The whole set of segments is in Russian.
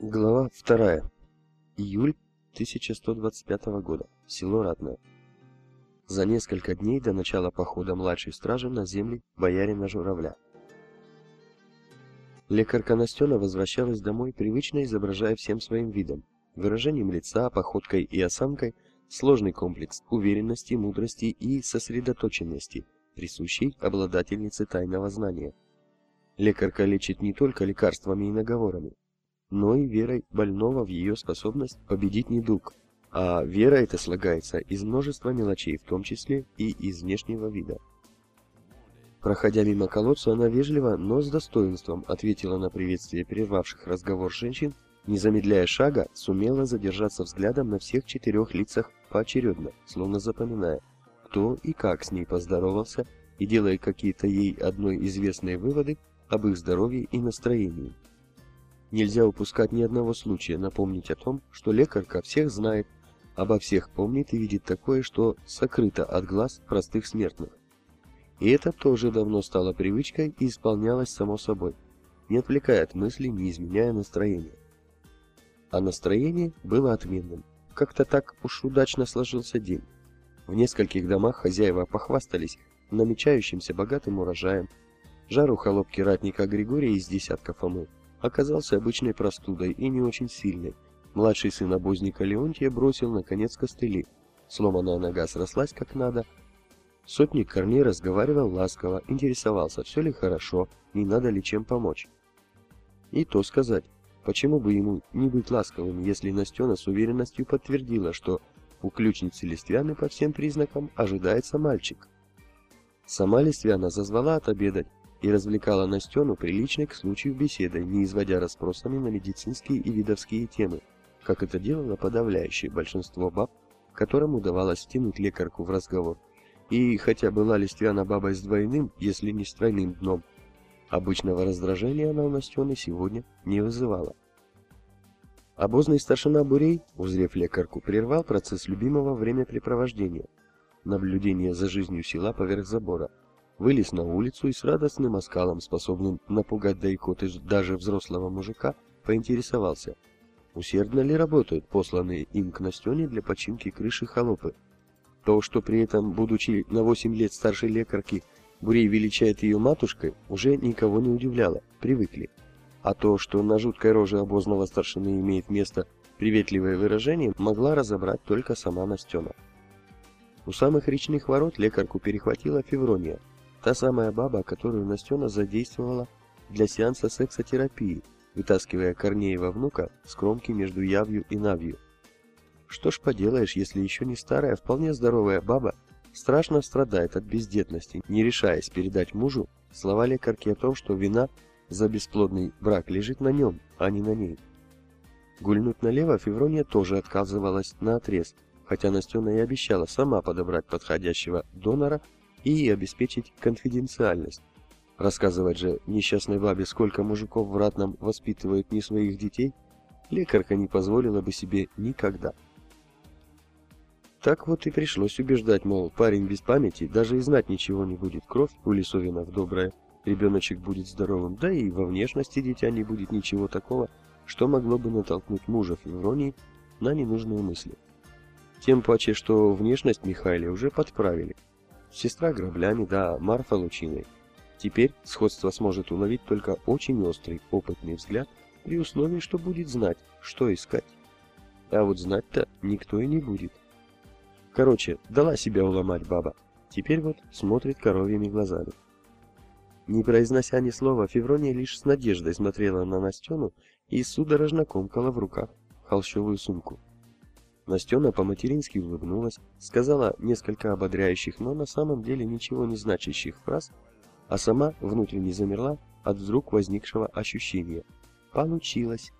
Глава 2. Июль 1125 года. Село Ратное. За несколько дней до начала похода младшей стражи на земли боярина Журавля. Лекарка Настена возвращалась домой, привычно изображая всем своим видом, выражением лица, походкой и осанкой, сложный комплекс уверенности, мудрости и сосредоточенности, присущий обладательнице тайного знания. Лекарка лечит не только лекарствами и наговорами, но и верой больного в ее способность победить недуг. А вера эта слагается из множества мелочей, в том числе и из внешнего вида. Проходя мимо колодца, она вежливо, но с достоинством ответила на приветствие прервавших разговор женщин, не замедляя шага, сумела задержаться взглядом на всех четырех лицах поочередно, словно запоминая, кто и как с ней поздоровался, и делая какие-то ей одной известные выводы об их здоровье и настроении. Нельзя упускать ни одного случая напомнить о том, что лекарка всех знает, обо всех помнит и видит такое, что сокрыто от глаз простых смертных. И это тоже давно стало привычкой и исполнялось само собой, не отвлекая от мыслей, не изменяя настроение. А настроение было отменным. Как-то так уж удачно сложился день. В нескольких домах хозяева похвастались намечающимся богатым урожаем. Жару холопки ратника Григория из десятков омыл оказался обычной простудой и не очень сильной. Младший сын обозника Леонтия бросил, наконец, костыли. Сломанная нога срослась как надо. Сотник Корней разговаривал ласково, интересовался, все ли хорошо, не надо ли чем помочь. И то сказать, почему бы ему не быть ласковым, если Настена с уверенностью подтвердила, что у ключницы Листвяны по всем признакам ожидается мальчик. Сама Листвяна зазвала отобедать, и развлекала Настену приличной к случаю беседой, не изводя расспросами на медицинские и видовские темы, как это делало подавляющее большинство баб, которым удавалось втянуть лекарку в разговор. И хотя была Листвяна бабой с двойным, если не с тройным дном, обычного раздражения она у Настены сегодня не вызывала. Обозный старшина Бурей, узрев лекарку, прервал процесс любимого времяпрепровождения – наблюдение за жизнью села поверх забора – вылез на улицу и с радостным оскалом, способным напугать до икоты даже взрослого мужика, поинтересовался, усердно ли работают посланные им к Настене для починки крыши холопы. То, что при этом, будучи на 8 лет старше лекарки, Бурей величает ее матушкой, уже никого не удивляло, привыкли. А то, что на жуткой роже обозного старшины имеет место приветливое выражение, могла разобрать только сама Настена. У самых речных ворот лекарку перехватила Феврония, Та самая баба, которую Настена задействовала для сеанса сексотерапии, вытаскивая Корнеева внука с кромки между явью и навью. Что ж поделаешь, если еще не старая, вполне здоровая баба страшно страдает от бездетности, не решаясь передать мужу слова лекарки о том, что вина за бесплодный брак лежит на нем, а не на ней. Гульнуть налево Феврония тоже отказывалась на отрез, хотя Настена и обещала сама подобрать подходящего донора и обеспечить конфиденциальность. Рассказывать же несчастной бабе, сколько мужиков в ратном воспитывают не своих детей, лекарка не позволила бы себе никогда. Так вот и пришлось убеждать, мол, парень без памяти, даже и знать ничего не будет, кровь у Лисовинов добрая, ребеночек будет здоровым, да и во внешности дитя не будет ничего такого, что могло бы натолкнуть мужа Февронии на ненужные мысли. Тем паче, что внешность Михаила уже подправили. Сестра граблями, да, Марфа лучиной. Теперь сходство сможет уловить только очень острый, опытный взгляд, при условии, что будет знать, что искать. А вот знать-то никто и не будет. Короче, дала себя уломать баба. Теперь вот смотрит коровьими глазами. Не произнося ни слова, Феврония лишь с надеждой смотрела на Настену и судорожно комкала в руках холщовую сумку. Настена по-матерински улыбнулась, сказала несколько ободряющих, но на самом деле ничего не значащих фраз, а сама внутренне замерла от вдруг возникшего ощущения. Получилось.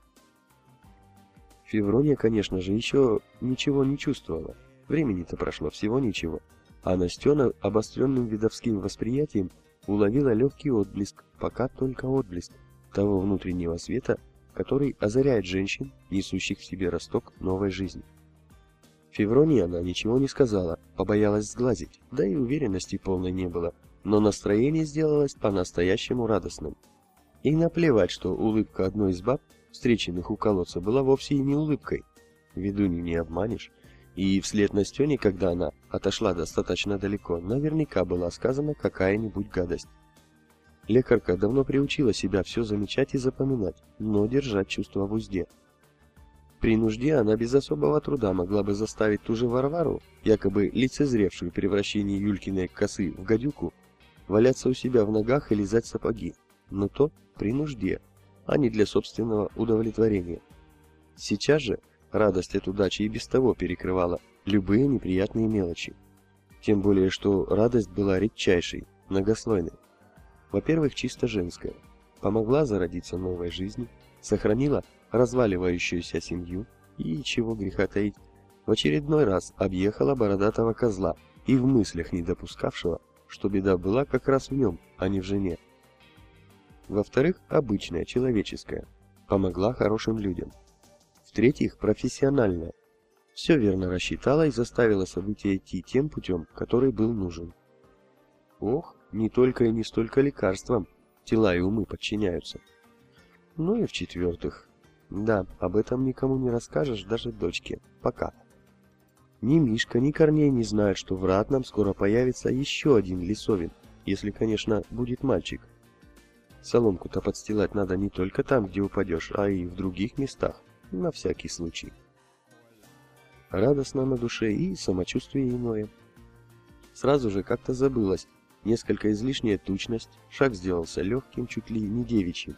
Феврония, конечно же, еще ничего не чувствовала. Времени-то прошло всего ничего. А Настена обостренным видовским восприятием уловила легкий отблеск, пока только отблеск, того внутреннего света, который озаряет женщин, несущих в себе росток новой жизни. Февронии она ничего не сказала, побоялась сглазить, да и уверенности полной не было, но настроение сделалось по-настоящему радостным. И наплевать, что улыбка одной из баб встреченных у колодца, была вовсе и не улыбкой. Ведунью не обманешь. И вслед Настене, когда она отошла достаточно далеко, наверняка была сказана какая-нибудь гадость. Лекарка давно приучила себя все замечать и запоминать, но держать чувства в узде. При нужде она без особого труда могла бы заставить ту же Варвару, якобы лицезревшую превращение Юлькиной косы в гадюку, валяться у себя в ногах и лизать сапоги, но то при нужде, а не для собственного удовлетворения. Сейчас же радость от удачи и без того перекрывала любые неприятные мелочи. Тем более, что радость была редчайшей, многослойной. Во-первых, чисто женская. Помогла зародиться новой жизни, сохранила разваливающуюся семью и, чего греха таить, в очередной раз объехала бородатого козла и в мыслях не допускавшего, что беда была как раз в нем, а не в жене. Во-вторых, обычная, человеческая. Помогла хорошим людям. В-третьих, профессиональная. Все верно рассчитала и заставила события идти тем путем, который был нужен. Ох, не только и не столько лекарствам тела и умы подчиняются. Ну и в-четвертых, да, об этом никому не расскажешь, даже дочке, пока. Ни Мишка, ни Корней не знают, что в Ратном скоро появится еще один лесовин, если, конечно, будет мальчик. Соломку-то подстилать надо не только там, где упадешь, а и в других местах, на всякий случай. Радостно на душе и самочувствие иное. Сразу же как-то забылось, несколько излишняя тучность, шаг сделался легким, чуть ли не девичьим.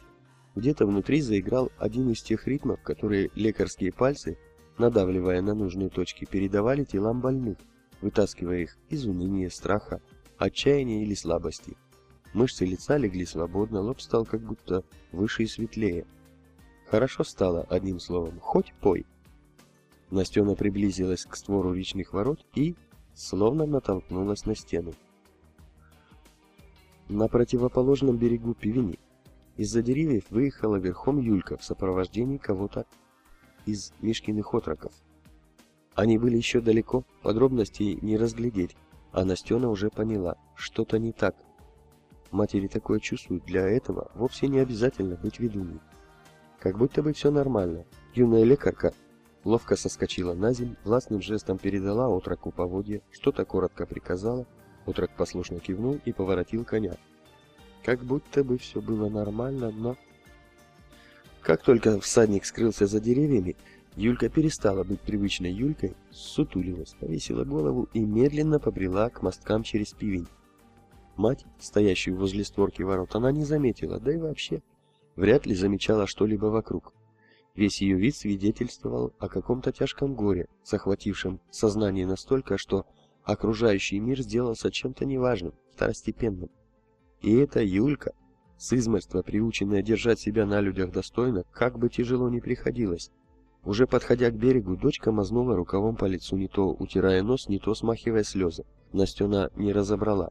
Где-то внутри заиграл один из тех ритмов, которые лекарские пальцы, надавливая на нужные точки, передавали телам больных, вытаскивая их из уныния, страха, отчаяния или слабости. Мышцы лица легли свободно, лоб стал как будто выше и светлее. Хорошо стало, одним словом, хоть пой. Настена приблизилась к створу речных ворот и словно натолкнулась на стену на противоположном берегу Пивени. Из-за деревьев выехала верхом Юлька в сопровождении кого-то из Мишкиных отроков. Они были еще далеко, подробностей не разглядеть, а Настена уже поняла, что-то не так. Матери такое чувствуют, для этого вовсе не обязательно быть ведуней. Как будто бы все нормально. Юная лекарка ловко соскочила на землю, властным жестом передала отроку поводья, что-то коротко приказала, Утрак послушно кивнул и поворотил коня. Как будто бы все было нормально, но... Как только всадник скрылся за деревьями, Юлька перестала быть привычной Юлькой, сутулилась, повесила голову и медленно побрела к мосткам через пивень. Мать, стоящую возле створки ворот, она не заметила, да и вообще, вряд ли замечала что-либо вокруг. Весь ее вид свидетельствовал о каком-то тяжком горе, захватившем сознание настолько, что окружающий мир сделался чем-то неважным, второстепенным. И эта Юлька, с измольства приученная держать себя на людях достойно, как бы тяжело ни приходилось. Уже подходя к берегу, дочка мазнула рукавом по лицу, не то утирая нос, не то смахивая слезы. Настена не разобрала.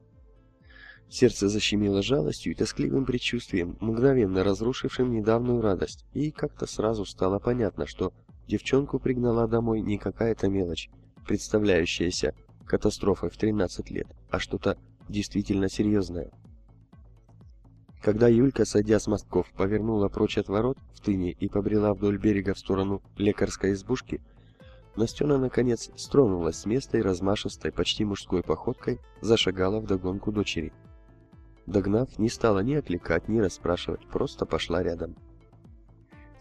Сердце защемило жалостью и тоскливым предчувствием, мгновенно разрушившим недавнюю радость, и как-то сразу стало понятно, что девчонку пригнала домой не какая-то мелочь, представляющаяся катастрофой в 13 лет, а что-то действительно серьезное. Когда Юлька, сойдя с мостков, повернула прочь от ворот в тыне и побрела вдоль берега в сторону лекарской избушки, Настена, наконец, стронулась с места и размашистой, почти мужской походкой зашагала вдогонку дочери. Догнав, не стала ни окликать, ни расспрашивать, просто пошла рядом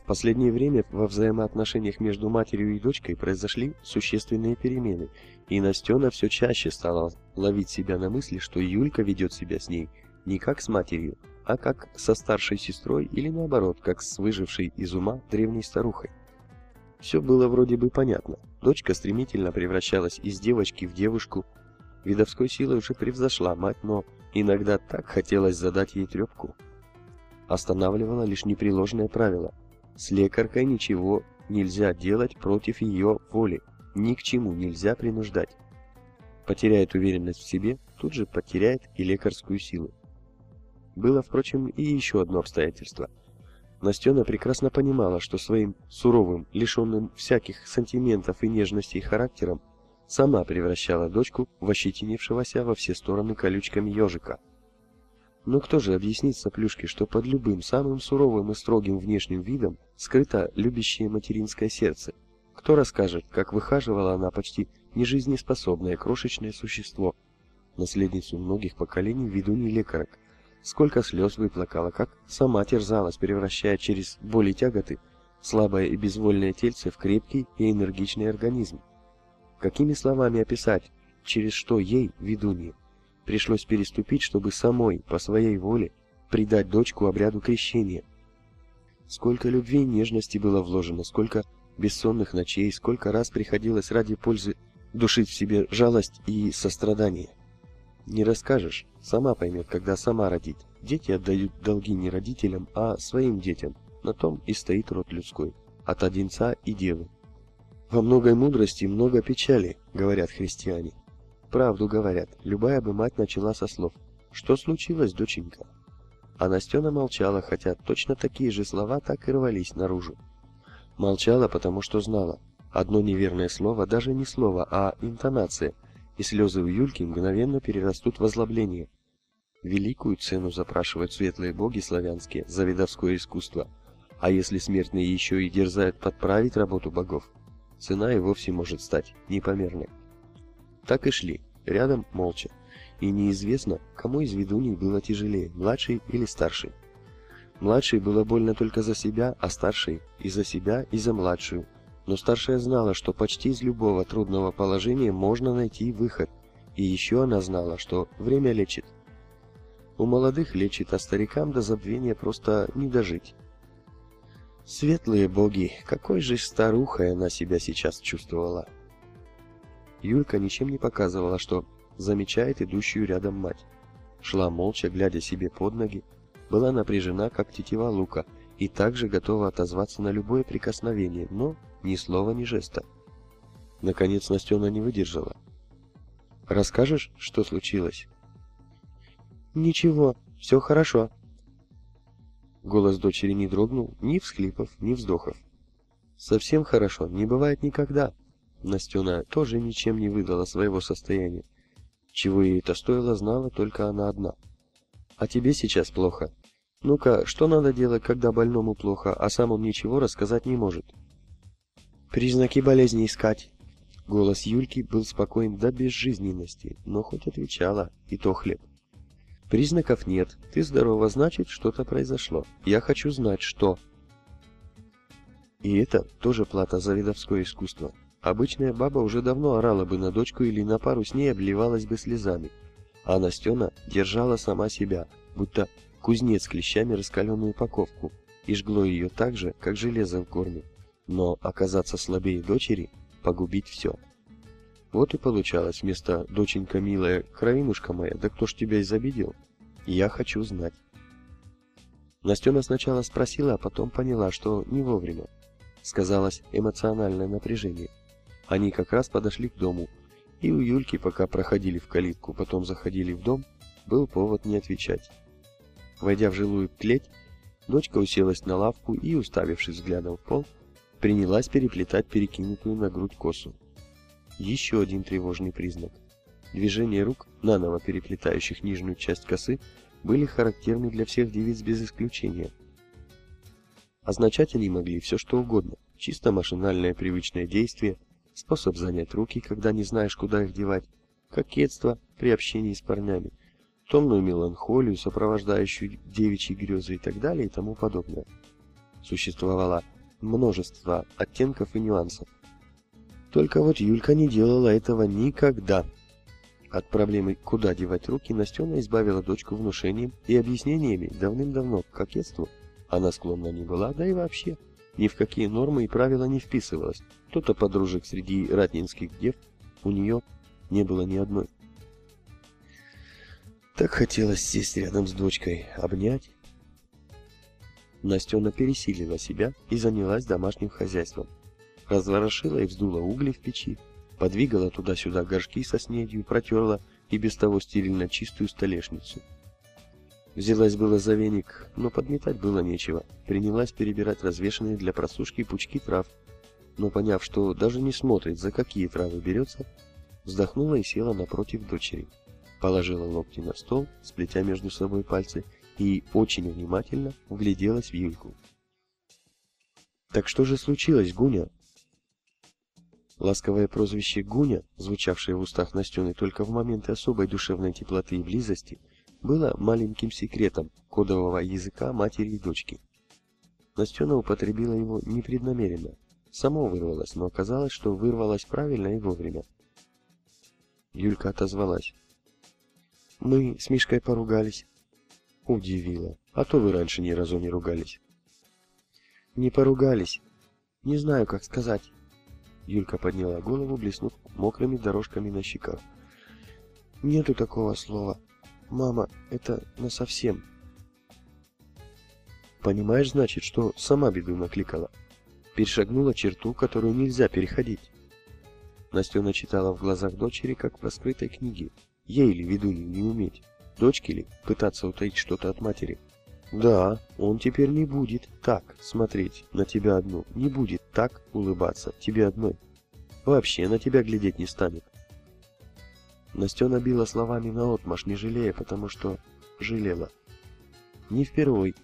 последнее время во взаимоотношениях между матерью и дочкой произошли существенные перемены, и Настена все чаще стала ловить себя на мысли, что Юлька ведет себя с ней не как с матерью, а как со старшей сестрой или наоборот, как с выжившей из ума древней старухой. Все было вроде бы понятно. Дочка стремительно превращалась из девочки в девушку. Видовской силой уже превзошла мать, но иногда так хотелось задать ей трепку. Останавливало лишь непреложное правило – с лекаркой ничего нельзя делать против ее воли, ни к чему нельзя принуждать. Потеряет уверенность в себе, тут же потеряет и лекарскую силу. Было, впрочем, и еще одно обстоятельство. Настена прекрасно понимала, что своим суровым, лишенным всяких сантиментов и нежностей характером сама превращала дочку в ощетинившегося во все стороны колючками ежика. Но кто же объяснит соплюшке, что под любым самым суровым и строгим внешним видом скрыто любящее материнское сердце? Кто расскажет, как выхаживала она почти нежизнеспособное крошечное существо, наследницу многих поколений ведуней лекарок, сколько слез выплакала, как сама терзалась, превращая через боли тяготы слабое и безвольное тельце в крепкий и энергичный организм. Какими словами описать, через что ей, ведунье, пришлось переступить, чтобы самой, по своей воле, предать дочку обряду крещения. Сколько любви и нежности было вложено, сколько бессонных ночей, сколько раз приходилось ради пользы душить в себе жалость и сострадание. Не расскажешь, сама поймет, когда сама родит. Дети отдают долги не родителям, а своим детям. На том и стоит род людской, от одинца и девы. Во многой мудрости много печали, говорят христиане. Правду говорят, любая бы мать начала со слов «Что случилось, доченька?» А Настена молчала, хотя точно такие же слова так и рвались наружу. Молчала, потому что знала. Одно неверное слово, даже не слово, а интонация, и слезы у Юльки мгновенно перерастут в озлобление. Великую цену запрашивают светлые боги славянские за видовское искусство, а если смертные еще и дерзают подправить работу богов, цена и вовсе может стать непомерной. Так и шли, рядом молча. И неизвестно, кому из ведуней было тяжелее, младший или старший. Младший было больно только за себя, а старший и за себя, и за младшую. Но старшая знала, что почти из любого трудного положения можно найти выход. И еще она знала, что время лечит. У молодых лечит, а старикам до забвения просто не дожить. Светлые боги, какой же старухой она себя сейчас чувствовала. Юлька ничем не показывала, что замечает идущую рядом мать. Шла молча, глядя себе под ноги, была напряжена, как тетива лука, и также готова отозваться на любое прикосновение, но ни слова, ни жеста. Наконец Настена не выдержала. «Расскажешь, что случилось?» «Ничего, все хорошо». Голос дочери не дрогнул, ни всхлипов, ни вздохов. «Совсем хорошо, не бывает никогда», Настена тоже ничем не выдала своего состояния. Чего ей это стоило, знала только она одна. А тебе сейчас плохо. Ну-ка, что надо делать, когда больному плохо, а сам он ничего рассказать не может? Признаки болезни искать. Голос Юльки был спокоен до безжизненности, но хоть отвечала, и то хлеб. Признаков нет. Ты здорова, значит, что-то произошло. Я хочу знать, что. И это тоже плата за видовское искусство. Обычная баба уже давно орала бы на дочку или на пару с ней обливалась бы слезами. А Настена держала сама себя, будто кузнец клещами раскаленную упаковку, и жгло ее так же, как железо в горне. Но оказаться слабее дочери, погубить все. Вот и получалось вместо «доченька милая, кровинушка моя, да кто ж тебя изобидел?» «Я хочу знать». Настена сначала спросила, а потом поняла, что не вовремя. Сказалось эмоциональное напряжение. Они как раз подошли к дому, и у Юльки, пока проходили в калитку, потом заходили в дом, был повод не отвечать. Войдя в жилую клеть, дочка уселась на лавку и, уставившись взглядом в пол, принялась переплетать перекинутую на грудь косу. Еще один тревожный признак. Движения рук, наново переплетающих нижнюю часть косы, были характерны для всех девиц без исключения. Означать они могли все что угодно, чисто машинальное привычное действие – способ занять руки, когда не знаешь, куда их девать, кокетство при общении с парнями, томную меланхолию, сопровождающую девичьи грезы и так далее и тому подобное. Существовало множество оттенков и нюансов. Только вот Юлька не делала этого никогда. От проблемы, куда девать руки, Настена избавила дочку внушением и объяснениями давным-давно к кокетству. Она склонна не была, да и вообще – ни в какие нормы и правила не вписывалась. Кто-то подружек среди ратнинских дев у нее не было ни одной. Так хотелось сесть рядом с дочкой, обнять. Настена пересилила себя и занялась домашним хозяйством. Разворошила и вздула угли в печи, подвигала туда-сюда горшки со снедью, протерла и без того стерильно чистую столешницу. Взялась было за веник, но подметать было нечего. Принялась перебирать развешанные для просушки пучки трав. Но поняв, что даже не смотрит, за какие травы берется, вздохнула и села напротив дочери. положила локти на стол, сплетя между собой пальцы, и очень внимательно вгляделась в Юльку. «Так что же случилось, Гуня?» Ласковое прозвище «Гуня», звучавшее в устах Настены только в моменты особой душевной теплоты и близости, было маленьким секретом кодового языка матери и дочки. Настена употребила его непреднамеренно. Само вырвалось, но оказалось, что вырвалось правильно и вовремя. Юлька отозвалась. «Мы с Мишкой поругались». Удивила. «А то вы раньше ни разу не ругались». «Не поругались. Не знаю, как сказать». Юлька подняла голову, блеснув мокрыми дорожками на щеках. «Нету такого слова. Мама, это насовсем». «Понимаешь, значит, что сама беду накликала?» Перешагнула черту, которую нельзя переходить. Настена читала в глазах дочери, как в раскрытой книге. Ей ли ведунью не уметь? Дочке ли пытаться утаить что-то от матери? Да, он теперь не будет так смотреть на тебя одну, не будет так улыбаться тебе одной. Вообще на тебя глядеть не станет. Настена била словами наотмашь, не жалея, потому что жалела. Не впервой.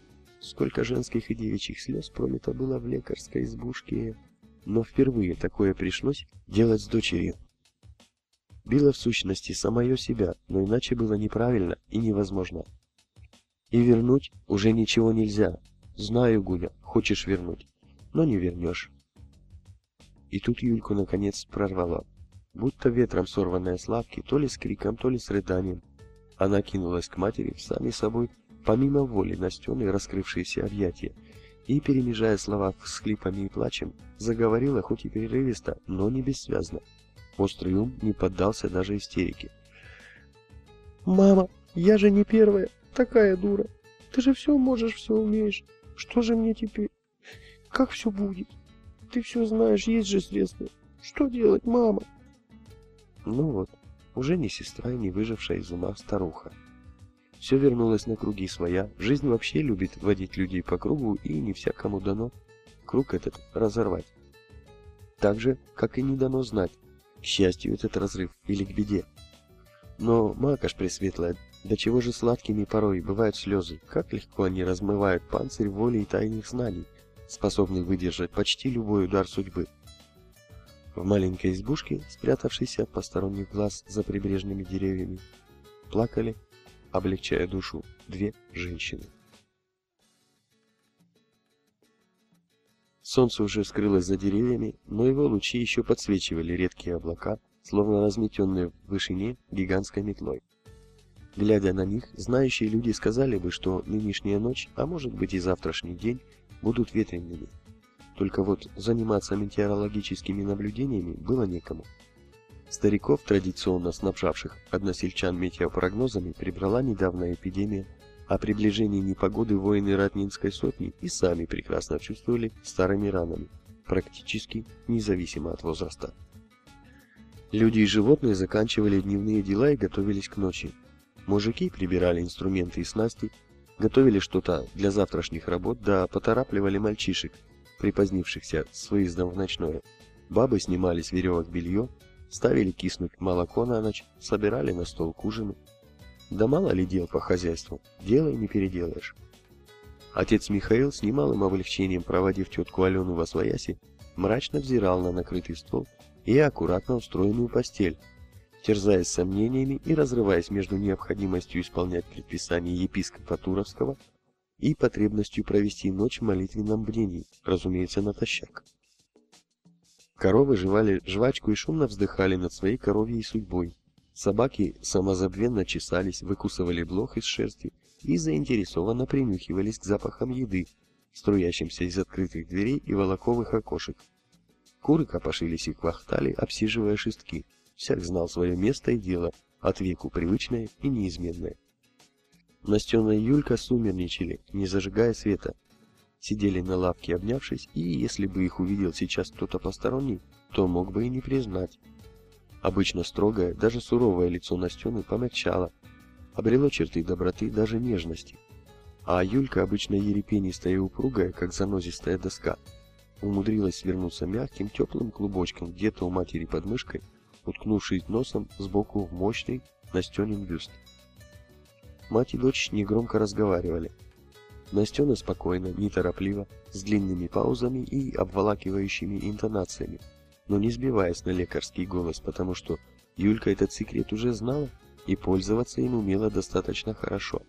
Сколько женских и девичьих слез пролито было в лекарской избушке, но впервые такое пришлось делать с дочерью. Била в сущности самое себя, но иначе было неправильно и невозможно. И вернуть уже ничего нельзя. Знаю, Гуля, хочешь вернуть, но не вернешь. И тут Юльку наконец прорвало. Будто ветром сорванная с лавки, то ли с криком, то ли с рыданием. Она кинулась к матери, сами собой, помимо воли Настены, раскрывшиеся объятия, и, перемежая слова всхлипами и плачем, заговорила хоть и перерывисто, но не бессвязно. Острый ум не поддался даже истерике. «Мама, я же не первая, такая дура. Ты же все можешь, все умеешь. Что же мне теперь? Как все будет? Ты все знаешь, есть же средства. Что делать, мама?» Ну вот, уже не сестра и не выжившая из ума старуха. Все вернулось на круги своя. Жизнь вообще любит водить людей по кругу, и не всякому дано круг этот разорвать. Так же, как и не дано знать, к счастью этот разрыв или к беде. Но, макаш пресветлая, до чего же сладкими порой бывают слезы, как легко они размывают панцирь воли и тайных знаний, способный выдержать почти любой удар судьбы. В маленькой избушке, спрятавшейся от посторонних глаз за прибрежными деревьями, плакали, облегчая душу, две женщины. Солнце уже скрылось за деревьями, но его лучи еще подсвечивали редкие облака, словно разметенные в вышине гигантской метлой. Глядя на них, знающие люди сказали бы, что нынешняя ночь, а может быть и завтрашний день, будут ветреными. Только вот заниматься метеорологическими наблюдениями было некому. Стариков, традиционно снабжавших односельчан метеопрогнозами, прибрала недавно эпидемия о приближении непогоды воины Ратнинской сотни и сами прекрасно чувствовали старыми ранами, практически независимо от возраста. Люди и животные заканчивали дневные дела и готовились к ночи. Мужики прибирали инструменты и снасти, готовили что-то для завтрашних работ, да поторапливали мальчишек, припозднившихся с выездом в ночное. Бабы снимали с веревок белье, ставили киснуть молоко на ночь, собирали на стол к ужину. Да мало ли дел по хозяйству, делай не переделаешь. Отец Михаил с немалым облегчением, проводив тетку Алену во свояси, мрачно взирал на накрытый стол и аккуратно устроенную постель, терзаясь сомнениями и разрываясь между необходимостью исполнять предписания епископа Туровского и потребностью провести ночь в молитвенном бдении, разумеется, натощак. Коровы жевали жвачку и шумно вздыхали над своей коровьей судьбой, Собаки самозабвенно чесались, выкусывали блох из шерсти и заинтересованно принюхивались к запахам еды, струящимся из открытых дверей и волоковых окошек. Куры копошились и квахтали, обсиживая шестки. Всяк знал свое место и дело, от веку привычное и неизменное. Настена и Юлька сумерничали, не зажигая света. Сидели на лавке, обнявшись, и если бы их увидел сейчас кто-то посторонний, то мог бы и не признать. Обычно строгое, даже суровое лицо Настены помягчало, обрело черты доброты, даже нежности. А Юлька, обычно ерепенистая и упругая, как занозистая доска, умудрилась свернуться мягким, теплым клубочком где-то у матери под мышкой, уткнувшись носом сбоку в мощный, Настенин бюст. Мать и дочь негромко разговаривали. Настена спокойно, неторопливо, с длинными паузами и обволакивающими интонациями, но не сбиваясь на лекарский голос, потому что Юлька этот секрет уже знала и пользоваться им умела достаточно хорошо.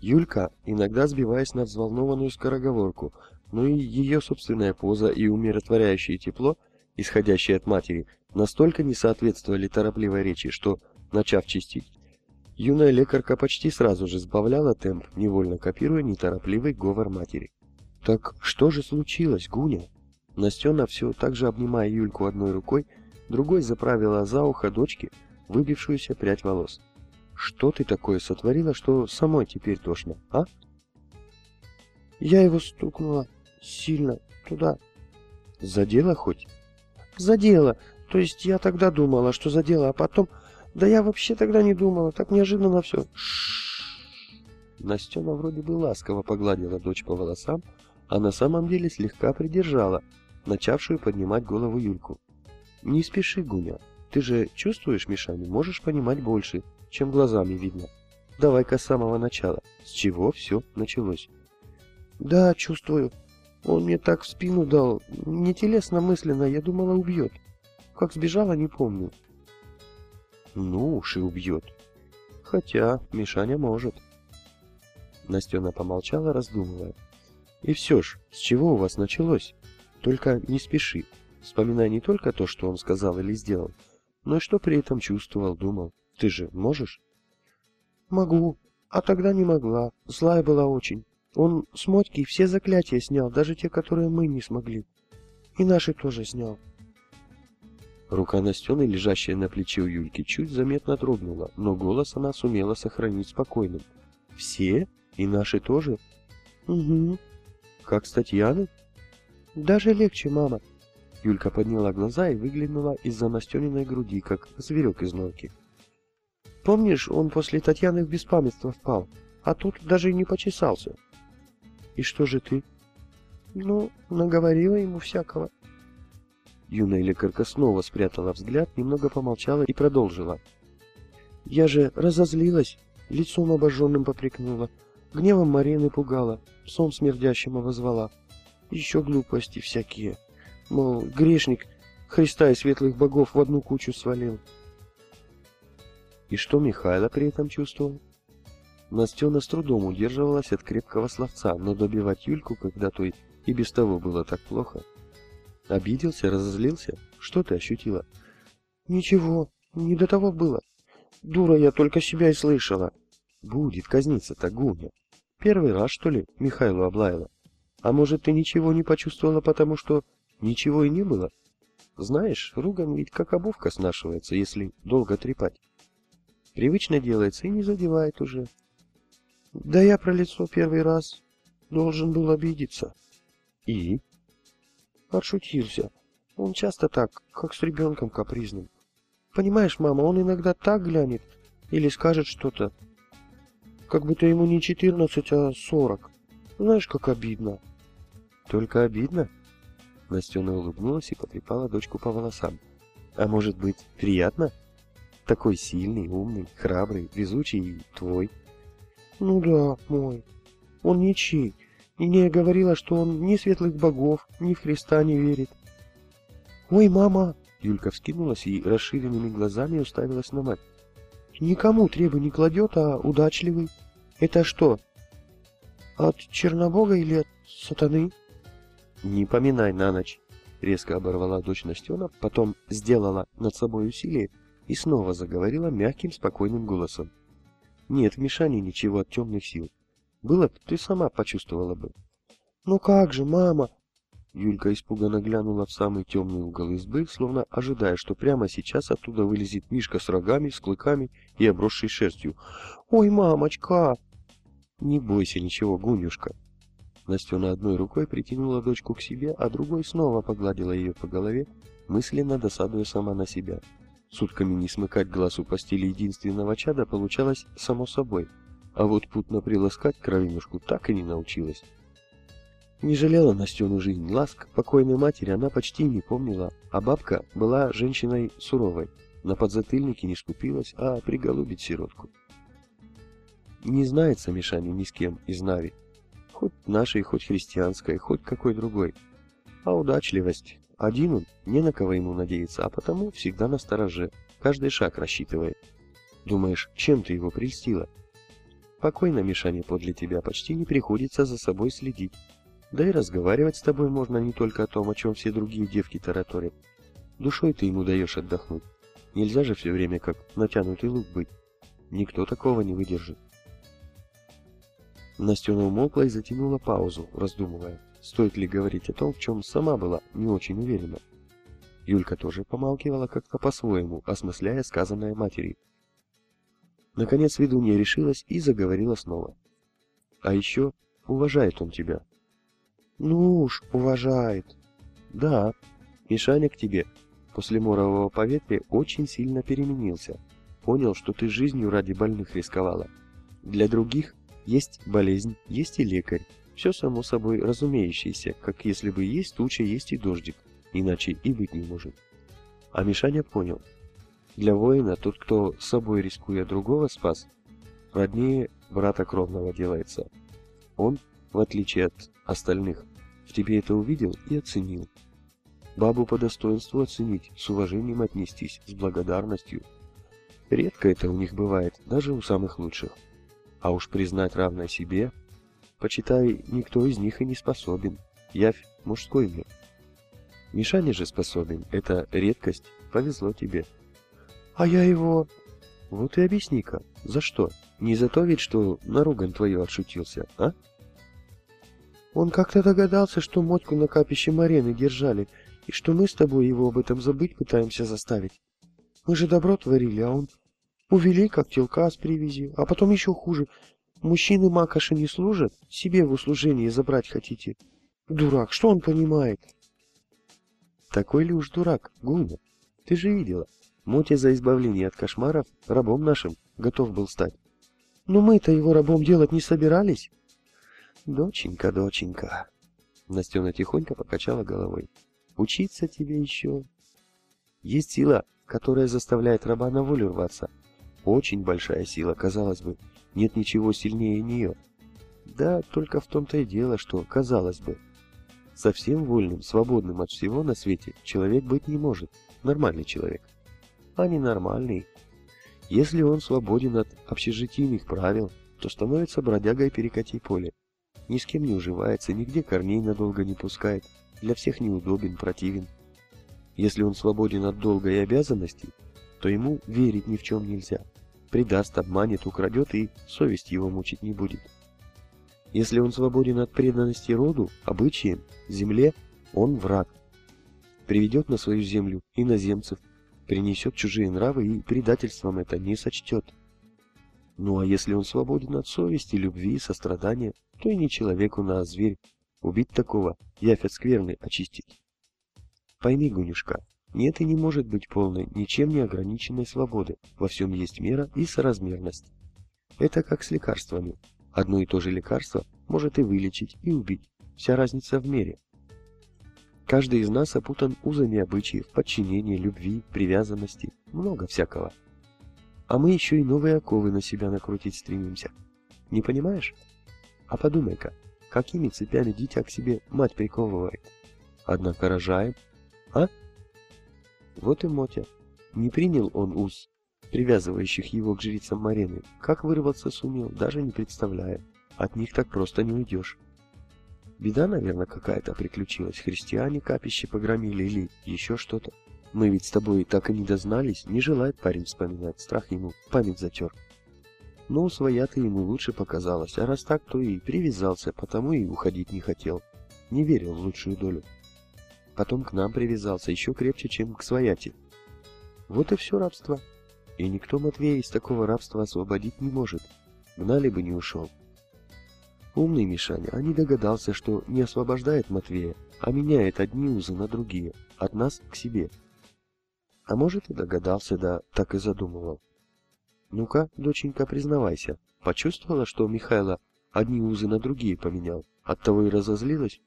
Юлька, иногда сбиваясь на взволнованную скороговорку, но и ее собственная поза и умиротворяющее тепло, исходящее от матери, настолько не соответствовали торопливой речи, что, начав чистить, юная лекарка почти сразу же сбавляла темп, невольно копируя неторопливый говор матери. «Так что же случилось, Гуня?» Настена, все так же обнимая Юльку одной рукой, другой заправила за ухо дочки выбившуюся прядь волос. «Что ты такое сотворила, что самой теперь тошно, а?» «Я его стукнула сильно туда». «Задела хоть?» «Задела. То есть я тогда думала, что задела, а потом... Да я вообще тогда не думала, так неожиданно все. Настена вроде бы ласково погладила дочь по волосам, а на самом деле слегка придержала, начавшую поднимать голову Юльку. «Не спеши, Гуня. Ты же чувствуешь, Мишаня, можешь понимать больше, чем глазами видно. Давай-ка с самого начала. С чего все началось?» «Да, чувствую. Он мне так в спину дал. Не телесно мысленно, я думала, убьет. Как сбежала, не помню. Ну уж и убьет. Хотя Мишаня может. Настена помолчала, раздумывая. И все ж, с чего у вас началось? Только не спеши. Вспоминай не только то, что он сказал или сделал, но и что при этом чувствовал, думал. Ты же можешь? Могу. А тогда не могла. Злая была очень. Он с Мотьки все заклятия снял, даже те, которые мы не смогли. И наши тоже снял. Рука Настены, лежащая на плече у Юльки, чуть заметно дрогнула, но голос она сумела сохранить спокойным. «Все? И наши тоже?» «Угу». «Как с Татьяной?» «Даже легче, мама». Юлька подняла глаза и выглянула из-за Настениной груди, как зверек из норки. «Помнишь, он после Татьяны в беспамятство впал, а тут даже не почесался?» «И что же ты?» «Ну, наговорила ему всякого». Юная лекарка снова спрятала взгляд, немного помолчала и продолжила. «Я же разозлилась, лицом обожженным попрекнула, гневом Марины пугала, псом смердящим обозвала. Еще глупости всякие. Мол, грешник Христа и светлых богов в одну кучу свалил». И что Михайло при этом чувствовал? Настена с трудом удерживалась от крепкого словца, но добивать Юльку, когда той и без того было так плохо, Обиделся, разозлился? Что ты ощутила? Ничего, не до того было. Дура я только себя и слышала. Будет казниться-то Гуня. Первый раз, что ли, Михайлу облаяла? А может, ты ничего не почувствовала, потому что ничего и не было? Знаешь, ругань ведь как обувка снашивается, если долго трепать. Привычно делается и не задевает уже. Да я про лицо первый раз должен был обидеться. И? Отшутился. Он часто так, как с ребенком капризным. Понимаешь, мама, он иногда так глянет или скажет что-то, как будто ему не 14, а 40. Знаешь, как обидно. Только обидно? Настена улыбнулась и потрепала дочку по волосам. А может быть, приятно? Такой сильный, умный, храбрый, везучий и твой. Ну да, мой. Он ничей. Инея говорила, что он ни светлых богов, ни в Христа не верит. «Ой, мама!» Юлька вскинулась и расширенными глазами уставилась на мать. «Никому требы не кладет, а удачливый. Это что, от Чернобога или от сатаны?» «Не поминай на ночь!» Резко оборвала дочь Настена, потом сделала над собой усилие и снова заговорила мягким, спокойным голосом. «Нет в Мишане ничего от темных сил. Было бы, ты сама почувствовала бы. Ну как же, мама? Юлька испуганно глянула в самый темный угол избы, словно ожидая, что прямо сейчас оттуда вылезет Мишка с рогами, с клыками и обросшей шерстью. «Ой, мамочка!» «Не бойся ничего, Гунюшка!» Настена одной рукой притянула дочку к себе, а другой снова погладила ее по голове, мысленно досадуя сама на себя. Сутками не смыкать глаз у постели единственного чада получалось само собой — а вот путно приласкать кровинушку так и не научилась. Не жалела Настену жизнь ласк, покойной матери она почти не помнила, а бабка была женщиной суровой, На подзатыльнике не скупилась, а приголубить сиротку. Не знается Мишаня ни с кем из Нави. Хоть нашей, хоть христианской, хоть какой другой. А удачливость. Один он, не на кого ему надеяться, а потому всегда на стороже, каждый шаг рассчитывает. Думаешь, чем ты его прельстила? Покойно, Мишаня, подле тебя почти не приходится за собой следить. Да и разговаривать с тобой можно не только о том, о чем все другие девки тараторят. Душой ты ему даешь отдохнуть. Нельзя же все время как натянутый лук быть. Никто такого не выдержит. Настена умолкла и затянула паузу, раздумывая, стоит ли говорить о том, в чем сама была не очень уверена. Юлька тоже помалкивала как-то по-своему, осмысляя сказанное матери. Наконец ведунья решилась и заговорила снова. А еще уважает он тебя. Ну уж, уважает. Да, Мишаня к тебе после морового поветрия очень сильно переменился. Понял, что ты жизнью ради больных рисковала. Для других есть болезнь, есть и лекарь. Все само собой разумеющееся, как если бы есть туча, есть и дождик, иначе и быть не может. А Мишаня понял. Для воина тот, кто собой рискуя другого спас, роднее брата кровного делается. Он, в отличие от остальных, в тебе это увидел и оценил. Бабу по достоинству оценить, с уважением отнестись, с благодарностью. Редко это у них бывает, даже у самых лучших. А уж признать равной себе, почитай, никто из них и не способен. Явь – мужской мир. Мишаня же способен, это редкость, повезло тебе. А я его... Вот и объясни-ка, за что? Не за то ведь, что на ругань твою отшутился, а? Он как-то догадался, что Мотьку на капище Марены держали, и что мы с тобой его об этом забыть пытаемся заставить. Мы же добро творили, а он Увели, как телка с привязью, а потом еще хуже. Мужчины макоши не служат, себе в услужение забрать хотите. Дурак, что он понимает? Такой ли уж дурак, Гуня? Ты же видела, Мотя за избавление от кошмаров рабом нашим готов был стать. Но мы-то его рабом делать не собирались. Доченька, доченька. Настена тихонько покачала головой. Учиться тебе еще. Есть сила, которая заставляет раба на волю рваться, очень большая сила, казалось бы. Нет ничего сильнее нее. Да, только в том-то и дело, что, казалось бы, совсем вольным, свободным от всего на свете человек быть не может. Нормальный человек. А не нормальный. Если он свободен от общежитийных правил, то становится бродягой перекати поле. Ни с кем не уживается, нигде корней надолго не пускает, для всех неудобен, противен. Если он свободен от долга и обязанностей, то ему верить ни в чем нельзя. Предаст, обманет, украдет и совесть его мучить не будет. Если он свободен от преданности роду, обычаям, земле, он враг. Приведет на свою землю иноземцев, принесет чужие нравы и предательством это не сочтет. Ну а если он свободен от совести, любви и сострадания, то и не человек он, а зверь. Убить такого, явь от скверны очистить. Пойми, Гунюшка, нет и не может быть полной, ничем не ограниченной свободы. Во всем есть мера и соразмерность. Это как с лекарствами. Одно и то же лекарство может и вылечить, и убить. Вся разница в мере. Каждый из нас опутан узами обычаев, подчинения, любви, привязанности, много всякого. А мы еще и новые оковы на себя накрутить стремимся. Не понимаешь? А подумай-ка, какими цепями дитя к себе мать приковывает? Однако рожаем, а? Вот и Мотя. Не принял он уз, привязывающих его к жрицам Марены. Как вырваться сумел, даже не представляю. От них так просто не уйдешь. Беда, наверное, какая-то приключилась. Христиане капище погромили или еще что-то. Мы ведь с тобой так и не дознались, не желает парень вспоминать, страх ему память затер. Но своя-то ему лучше показалось, а раз так, то и привязался, потому и уходить не хотел. Не верил в лучшую долю. Потом к нам привязался еще крепче, чем к свояти. Вот и все рабство. И никто Матвея из такого рабства освободить не может. Гнали бы не ушел. Умный Мишаня, а не догадался, что не освобождает Матвея, а меняет одни узы на другие, от нас к себе. А может и догадался, да так и задумывал. Ну-ка, доченька, признавайся, почувствовала, что Михайло одни узы на другие поменял, оттого и разозлилась?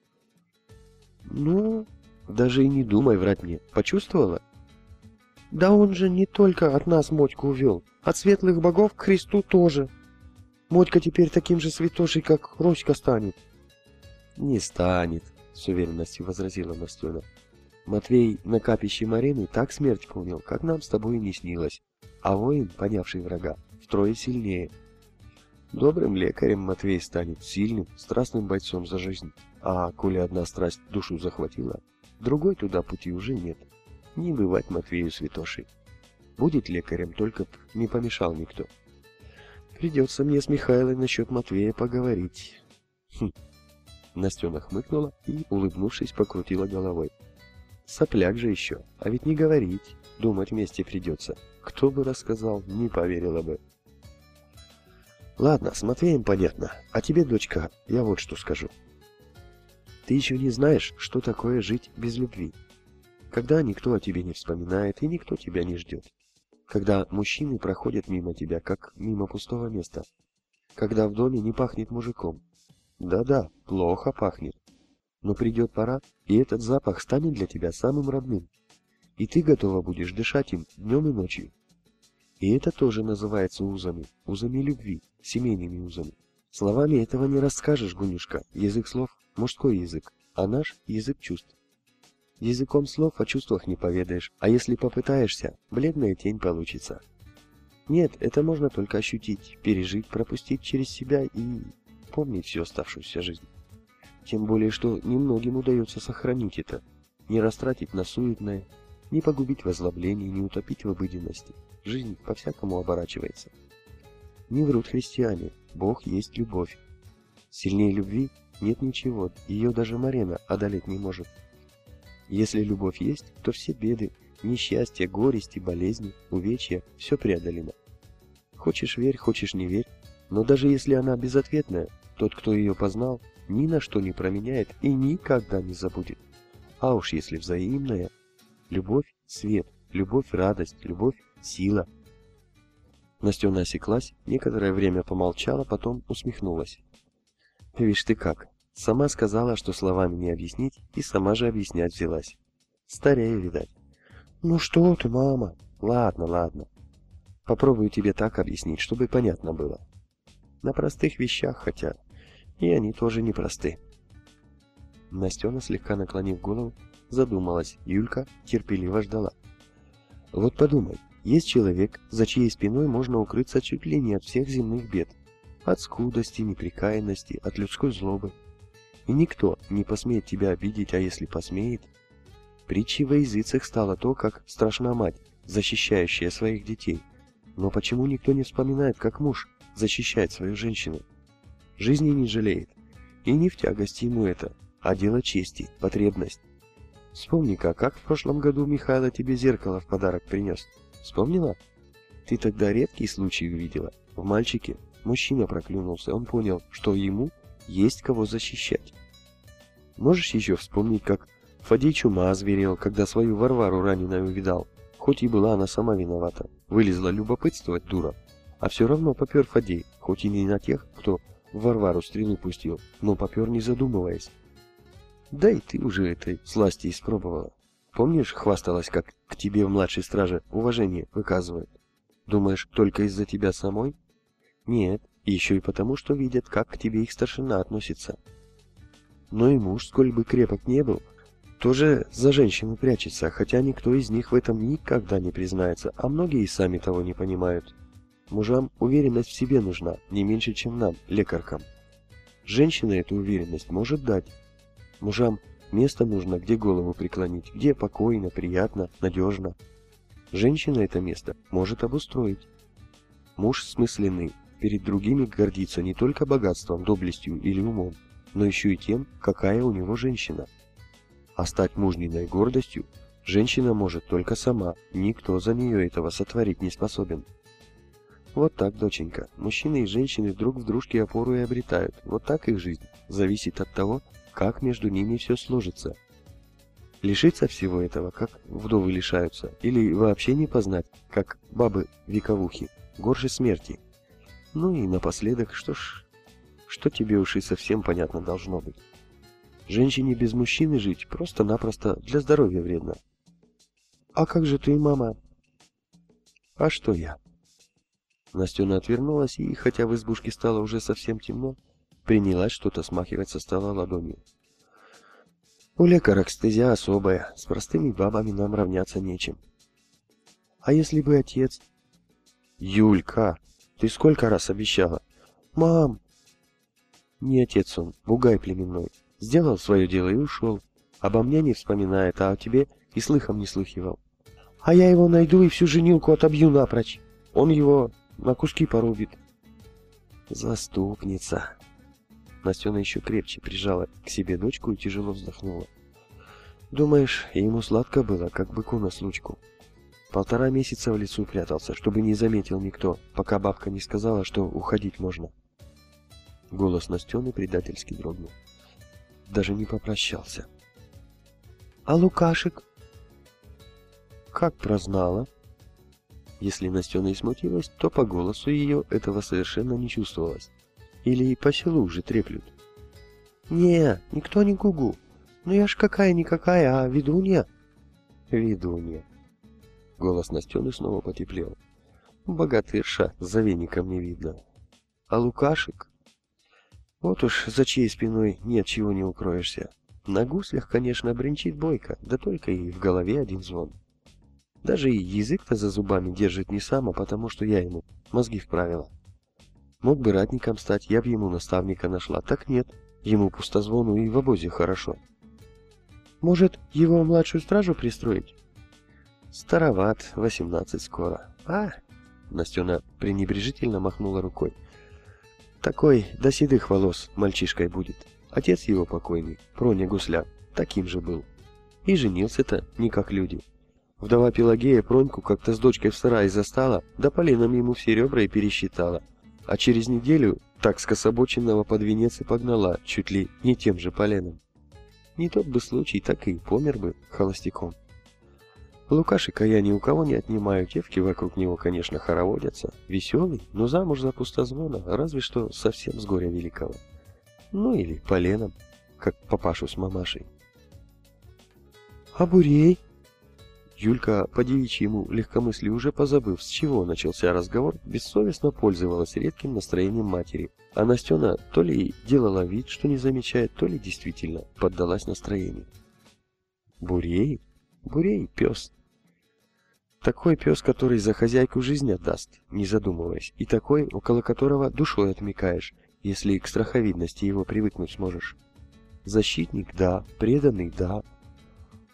Ну, даже и не думай врать мне. Почувствовала? Да он же не только от нас Мотьку увел, от светлых богов к Христу тоже. Мотька теперь таким же святошей, как Роська станет. Не станет, с уверенностью возразила Настена. Матвей на капище Марины так смерть помнил, как нам с тобой не снилось. А воин, понявший врага, втрое сильнее. Добрым лекарем Матвей станет, сильным, страстным бойцом за жизнь. А коли одна страсть душу захватила, другой туда пути уже нет. Не бывать Матвею святошей. Будет лекарем, только б не помешал никто. Придется мне с Михайлой насчет Матвея поговорить. Хм. Настена хмыкнула и, улыбнувшись, покрутила головой. Сопляк же еще, а ведь не говорить, думать вместе придется. Кто бы рассказал, не поверила бы. Ладно, с Матвеем понятно, а тебе, дочка, я вот что скажу. Ты еще не знаешь, что такое жить без любви когда никто о тебе не вспоминает и никто тебя не ждет, когда мужчины проходят мимо тебя, как мимо пустого места, когда в доме не пахнет мужиком. Да-да, плохо пахнет. Но придет пора, и этот запах станет для тебя самым родным. И ты готова будешь дышать им днем и ночью. И это тоже называется узами, узами любви, семейными узами. Словами этого не расскажешь, Гунюшка, язык слов – мужской язык, а наш – язык чувств. Языком слов о чувствах не поведаешь, а если попытаешься, бледная тень получится. Нет, это можно только ощутить, пережить, пропустить через себя и помнить всю оставшуюся жизнь. Тем более, что немногим удается сохранить это, не растратить на суетное, не погубить в озлоблении, не утопить в обыденности. Жизнь по-всякому оборачивается. Не врут христиане, Бог есть любовь. Сильнее любви нет ничего, ее даже Марена одолеть не может. Если любовь есть, то все беды, несчастья, горести, болезни, увечья – все преодолено. Хочешь верь, хочешь не верь, но даже если она безответная, тот, кто ее познал, ни на что не променяет и никогда не забудет. А уж если взаимная, любовь – свет, любовь – радость, любовь – сила. Настена осеклась, некоторое время помолчала, потом усмехнулась. «Видишь ты как, Сама сказала, что словами не объяснить, и сама же объяснять взялась. Старею, видать. Ну что ты, мама? Ладно, ладно. Попробую тебе так объяснить, чтобы понятно было. На простых вещах, хотя и они тоже непросты. Настена, слегка наклонив голову, задумалась. Юлька терпеливо ждала. Вот подумай, есть человек, за чьей спиной можно укрыться чуть ли не от всех земных бед. От скудости, неприкаянности, от людской злобы. И никто не посмеет тебя обидеть, а если посмеет... Притчей во языцах стало то, как страшна мать, защищающая своих детей. Но почему никто не вспоминает, как муж защищает свою женщину? Жизни не жалеет. И не в тягость ему это, а дело чести, потребность. Вспомни-ка, как в прошлом году Михайло тебе зеркало в подарок принес. Вспомнила? Ты тогда редкий случай увидела. В мальчике мужчина проклюнулся, он понял, что ему есть кого защищать. Можешь еще вспомнить, как Фадей чума озверел, когда свою Варвару раненую увидал. Хоть и была она сама виновата. Вылезла любопытствовать дура. А все равно попер Фадей, хоть и не на тех, кто в Варвару стрелу пустил, но попер не задумываясь. Да и ты уже этой сласти испробовала. Помнишь, хвасталась, как к тебе в младшей страже уважение выказывают? Думаешь, только из-за тебя самой? Нет, еще и потому, что видят, как к тебе их старшина относится. Но и муж, сколь бы крепок не был, тоже за женщину прячется, хотя никто из них в этом никогда не признается, а многие и сами того не понимают. Мужам уверенность в себе нужна, не меньше, чем нам, лекаркам. Женщина эту уверенность может дать. Мужам место нужно, где голову преклонить, где покойно, приятно, надежно. Женщина это место может обустроить. Муж смысленный, перед другими гордится не только богатством, доблестью или умом, но еще и тем, какая у него женщина. А стать мужниной гордостью женщина может только сама, никто за нее этого сотворить не способен. Вот так, доченька, мужчины и женщины друг в дружке опору и обретают, вот так их жизнь зависит от того, как между ними все сложится. Лишиться всего этого, как вдовы лишаются, или вообще не познать, как бабы вековухи, горше смерти. Ну и напоследок, что ж, что тебе уж и совсем понятно должно быть. Женщине без мужчины жить просто-напросто для здоровья вредно. А как же ты, мама? А что я? Настена отвернулась и, хотя в избушке стало уже совсем темно, принялась что-то смахивать со стола ладонью. У лекарок стезя особая, с простыми бабами нам равняться нечем. А если бы отец? Юлька, ты сколько раз обещала? Мам! Не отец он, бугай племенной. Сделал свое дело и ушел. Обо мне не вспоминает, а о тебе и слыхом не слыхивал. А я его найду и всю женилку отобью напрочь. Он его на куски порубит. Заступница. Настена еще крепче прижала к себе дочку и тяжело вздохнула. Думаешь, ему сладко было, как быку на случку? Полтора месяца в лесу прятался, чтобы не заметил никто, пока бабка не сказала, что уходить можно. Голос Настены предательски дрогнул. Даже не попрощался. А Лукашек? Как прознала? Если Настена и смутилась, то по голосу ее этого совершенно не чувствовалось. Или и по селу уже треплют? Не, никто не гугу. Ну я ж какая-никакая, а ведунья. Ведунья. Голос Настены снова потеплел. Богатырша, за веником не видно. А Лукашек? Вот уж за чьей спиной нет чего не укроешься. На гуслях, конечно, бренчит бойко, да только и в голове один звон. Даже и язык-то за зубами держит не сам, а потому что я ему мозги вправила. Мог бы ратником стать, я б ему наставника нашла. Так нет, ему пустозвону и в обозе хорошо. Может, его младшую стражу пристроить? Староват, восемнадцать скоро. А, Настена пренебрежительно махнула рукой. Такой до седых волос мальчишкой будет. Отец его покойный, Проня Гусля, таким же был. И женился-то не как люди. Вдова Пелагея Проньку как-то с дочкой в сарае застала, да поленом ему все ребра и пересчитала а через неделю так скособоченного под венец и погнала, чуть ли не тем же поленом. Не тот бы случай, так и помер бы холостяком. Лукашика я ни у кого не отнимаю, девки вокруг него, конечно, хороводятся. Веселый, но замуж за пустозвона, разве что совсем с горя великого. Ну или поленом, как папашу с мамашей. А Бурей? Юлька, по девичьему легкомыслию уже позабыв, с чего начался разговор, бессовестно пользовалась редким настроением матери. А Настена то ли делала вид, что не замечает, то ли действительно поддалась настроению. Бурей? Бурей — пес. Такой пес, который за хозяйку жизнь отдаст, не задумываясь, и такой, около которого душой отмекаешь, если к страховидности его привыкнуть сможешь. Защитник — да, преданный — да.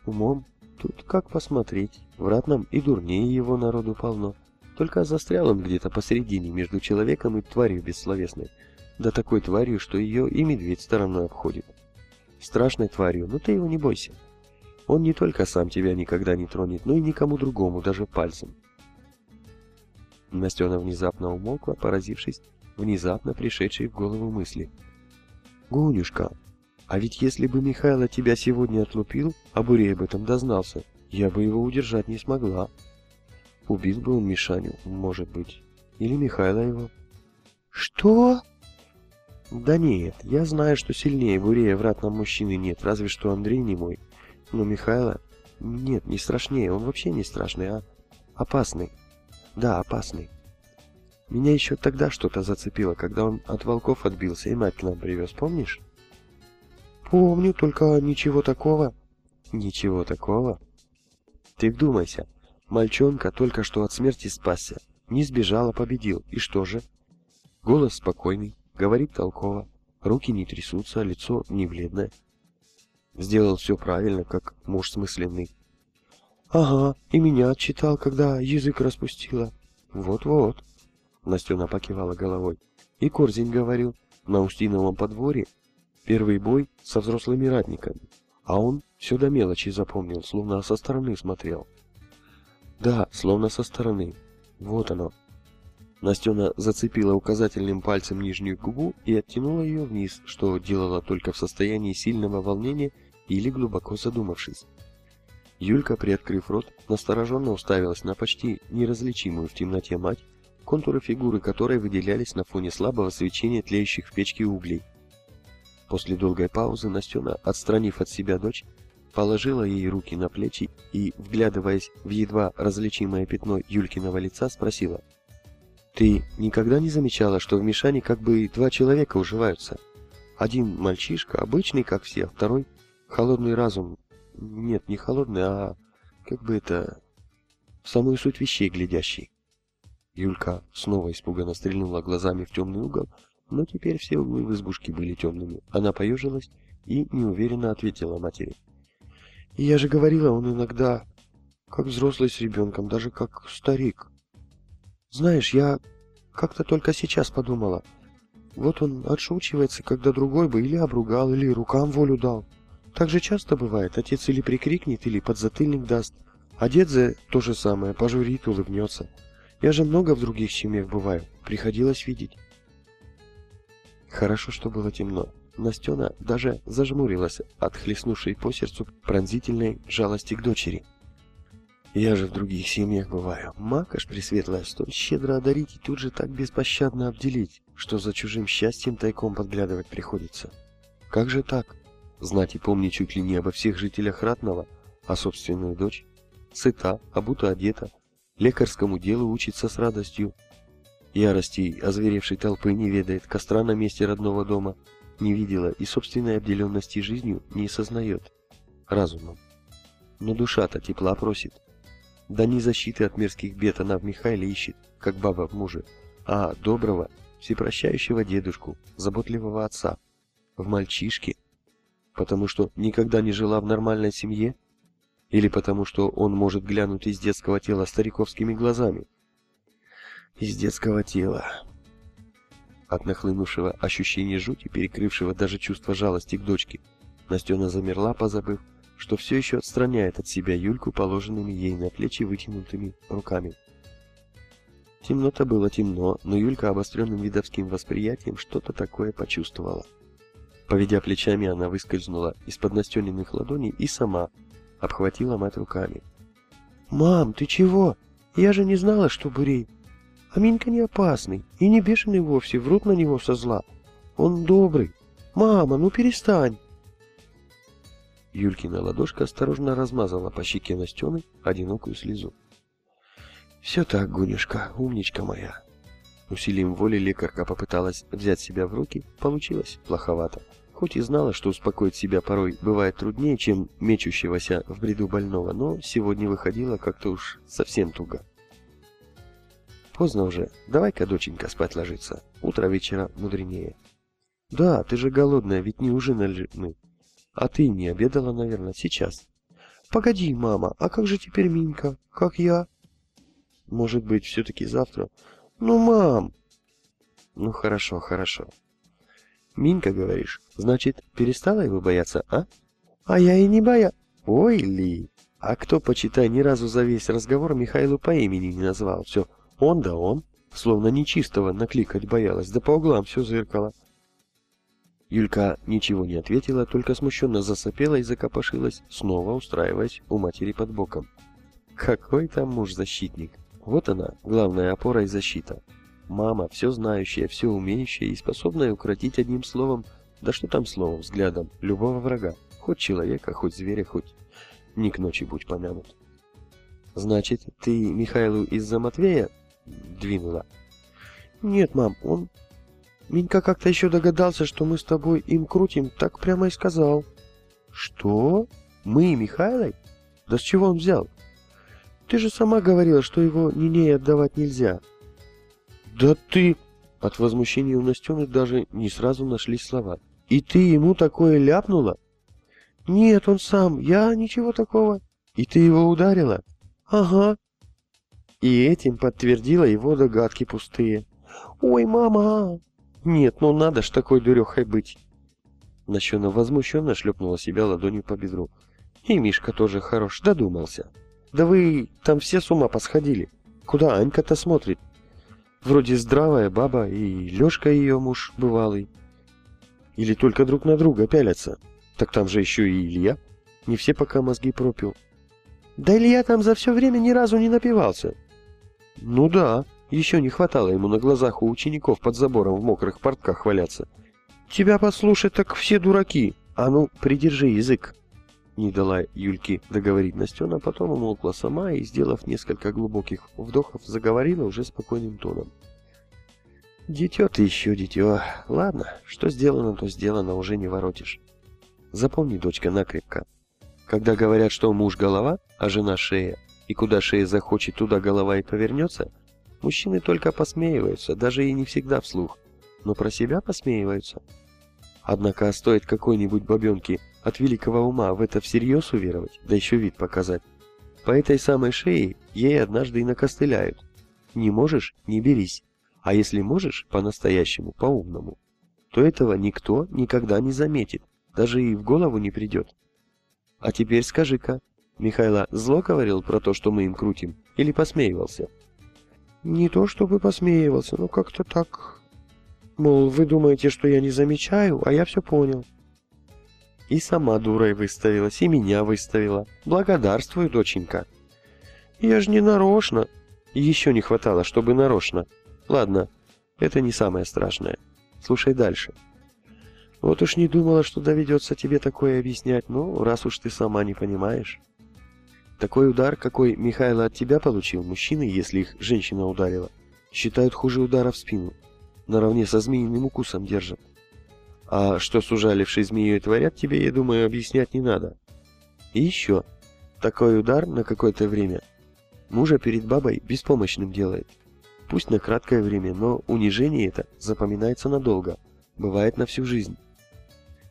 Умом Тут как посмотреть. В ратном и дурнее его народу полно. Только застрял он где-то посередине между человеком и тварью бессловесной. Да такой тварью, что ее и медведь стороной обходит. Страшной тварью, но ты его не бойся. Он не только сам тебя никогда не тронет, но и никому другому, даже пальцем. Настена внезапно умолкла, поразившись внезапно пришедшей в голову мысли. «Гунюшка, а ведь если бы Михайло тебя сегодня отлупил, а Бурей об этом дознался, я бы его удержать не смогла. Убил бы он Мишаню, может быть. Или Михайло его. Что? Да нет, я знаю, что сильнее Бурея в ратном мужчины нет, разве что Андрей не мой. Но Михайло... Нет, не страшнее, он вообще не страшный, а опасный. Да, опасный. Меня еще тогда что-то зацепило, когда он от волков отбился и мать к нам привез, помнишь? Помню, только ничего такого. Ничего такого? Ты вдумайся. Мальчонка только что от смерти спасся. Не сбежал, а победил. И что же? Голос спокойный, говорит толково. Руки не трясутся, лицо не бледное. Сделал все правильно, как муж смысленный. Ага, и меня отчитал, когда язык распустила. Вот-вот. Настена покивала головой. И Корзин говорил, на Устиновом подворье Первый бой со взрослыми ратниками, а он все до мелочи запомнил, словно со стороны смотрел. Да, словно со стороны. Вот оно. Настена зацепила указательным пальцем нижнюю губу и оттянула ее вниз, что делала только в состоянии сильного волнения или глубоко задумавшись. Юлька, приоткрыв рот, настороженно уставилась на почти неразличимую в темноте мать, контуры фигуры которой выделялись на фоне слабого свечения тлеющих в печке углей. После долгой паузы Настена, отстранив от себя дочь, положила ей руки на плечи и, вглядываясь в едва различимое пятно Юлькиного лица, спросила. «Ты никогда не замечала, что в Мишане как бы два человека уживаются? Один мальчишка, обычный, как все, а второй — холодный разум. Нет, не холодный, а как бы это... в самую суть вещей глядящий». Юлька снова испуганно стрельнула глазами в темный угол, но теперь все углы в избушке были темными. Она поежилась и неуверенно ответила матери. «Я же говорила, он иногда как взрослый с ребенком, даже как старик. Знаешь, я как-то только сейчас подумала. Вот он отшучивается, когда другой бы или обругал, или рукам волю дал. Так же часто бывает, отец или прикрикнет, или подзатыльник даст, а дед за то же самое пожурит, улыбнется. Я же много в других семьях бываю, приходилось видеть. Хорошо, что было темно. Настена даже зажмурилась от хлестнувшей по сердцу пронзительной жалости к дочери. Я же в других семьях бываю. Макаш пресветлая столь щедро одарить и тут же так беспощадно обделить, что за чужим счастьем тайком подглядывать приходится. Как же так? Знать и помнить чуть ли не обо всех жителях Ратного, а собственную дочь? Сыта, обута одета, лекарскому делу учится с радостью, Ярости озверевшей толпы не ведает, костра на месте родного дома не видела и собственной обделенности жизнью не сознает. Разумом. Но душа-то тепла просит. Да не защиты от мирских бед она в Михаиле ищет, как баба в муже, а доброго, всепрощающего дедушку, заботливого отца, в мальчишке, потому что никогда не жила в нормальной семье, или потому что он может глянуть из детского тела стариковскими глазами, из детского тела. От нахлынувшего ощущения жути, перекрывшего даже чувство жалости к дочке, Настена замерла, позабыв, что все еще отстраняет от себя Юльку положенными ей на плечи вытянутыми руками. Темно-то было темно, но Юлька обостренным видовским восприятием что-то такое почувствовала. Поведя плечами, она выскользнула из-под Настениных ладоней и сама обхватила мать руками. «Мам, ты чего? Я же не знала, что Бурей...» А Минька не опасный и не бешеный вовсе, врут на него со зла. Он добрый. Мама, ну перестань. Юлькина ладошка осторожно размазала по щеке Настены одинокую слезу. «Все так, Гунюшка, умничка моя». Усилием воли лекарка попыталась взять себя в руки, получилось плоховато. Хоть и знала, что успокоить себя порой бывает труднее, чем мечущегося в бреду больного, но сегодня выходило как-то уж совсем туго. Поздно уже. Давай-ка, доченька, спать ложиться. Утро вечера мудренее. Да, ты же голодная, ведь не ужинали мы. А ты не обедала, наверное, сейчас. Погоди, мама, а как же теперь Минька? Как я? Может быть, все-таки завтра? Ну, мам! Ну, хорошо, хорошо. Минька, говоришь, значит, перестала его бояться, а? А я и не боя... Ой, Ли! А кто, почитай, ни разу за весь разговор Михаилу по имени не назвал? Все, он да он, словно нечистого накликать боялась, да по углам все зыркало. Юлька ничего не ответила, только смущенно засопела и закопошилась, снова устраиваясь у матери под боком. Какой там муж-защитник? Вот она, главная опора и защита. Мама, все знающая, все умеющая и способная укротить одним словом, да что там словом, взглядом, любого врага, хоть человека, хоть зверя, хоть не к ночи будь помянут. Значит, ты Михаилу из-за Матвея двинула. Нет, мам, он... Минька как-то еще догадался, что мы с тобой им крутим, так прямо и сказал. Что? Мы и Михайлой? Да с чего он взял? Ты же сама говорила, что его Ниней отдавать нельзя. Да ты... От возмущения у Настены даже не сразу нашлись слова. И ты ему такое ляпнула? Нет, он сам, я ничего такого. И ты его ударила? Ага, и этим подтвердила его догадки пустые. «Ой, мама!» «Нет, ну надо ж такой дурехой быть!» Нащена возмущенно шлепнула себя ладонью по бедру. «И Мишка тоже хорош, додумался. Да вы там все с ума посходили. Куда Анька-то смотрит? Вроде здравая баба и Лешка ее муж бывалый. Или только друг на друга пялятся. Так там же еще и Илья. Не все пока мозги пропил. Да Илья там за все время ни разу не напивался. Ну да, еще не хватало ему на глазах у учеников под забором в мокрых портках валяться. Тебя послушать, так все дураки. А ну, придержи язык. Не дала Юльке договорить Настена, потом умолкла сама и, сделав несколько глубоких вдохов, заговорила уже спокойным тоном. Дитё ты еще, дитё. Ладно, что сделано, то сделано, уже не воротишь. Запомни, дочка, накрепко. Когда говорят, что муж голова, а жена шея, и куда шея захочет, туда голова и повернется, мужчины только посмеиваются, даже и не всегда вслух, но про себя посмеиваются. Однако стоит какой-нибудь бабенке от великого ума в это всерьез уверовать, да еще вид показать. По этой самой шее ей однажды и накостыляют. Не можешь – не берись. А если можешь по-настоящему, по-умному, то этого никто никогда не заметит, даже и в голову не придет. А теперь скажи-ка, Михайло зло говорил про то, что мы им крутим, или посмеивался? Не то чтобы посмеивался, но как-то так Мол, вы думаете, что я не замечаю, а я все понял. И сама дурой выставилась, и меня выставила. Благодарствую, доченька. Я же не нарочно. Еще не хватало, чтобы нарочно. Ладно, это не самое страшное. Слушай дальше. Вот уж не думала, что доведется тебе такое объяснять, ну, раз уж ты сама не понимаешь. Такой удар, какой Михайло от тебя получил, мужчины, если их женщина ударила, считают хуже удара в спину наравне со змеиным укусом держат. А что с ужалившей змеей творят, тебе, я думаю, объяснять не надо. И еще, такой удар на какое-то время мужа перед бабой беспомощным делает. Пусть на краткое время, но унижение это запоминается надолго, бывает на всю жизнь.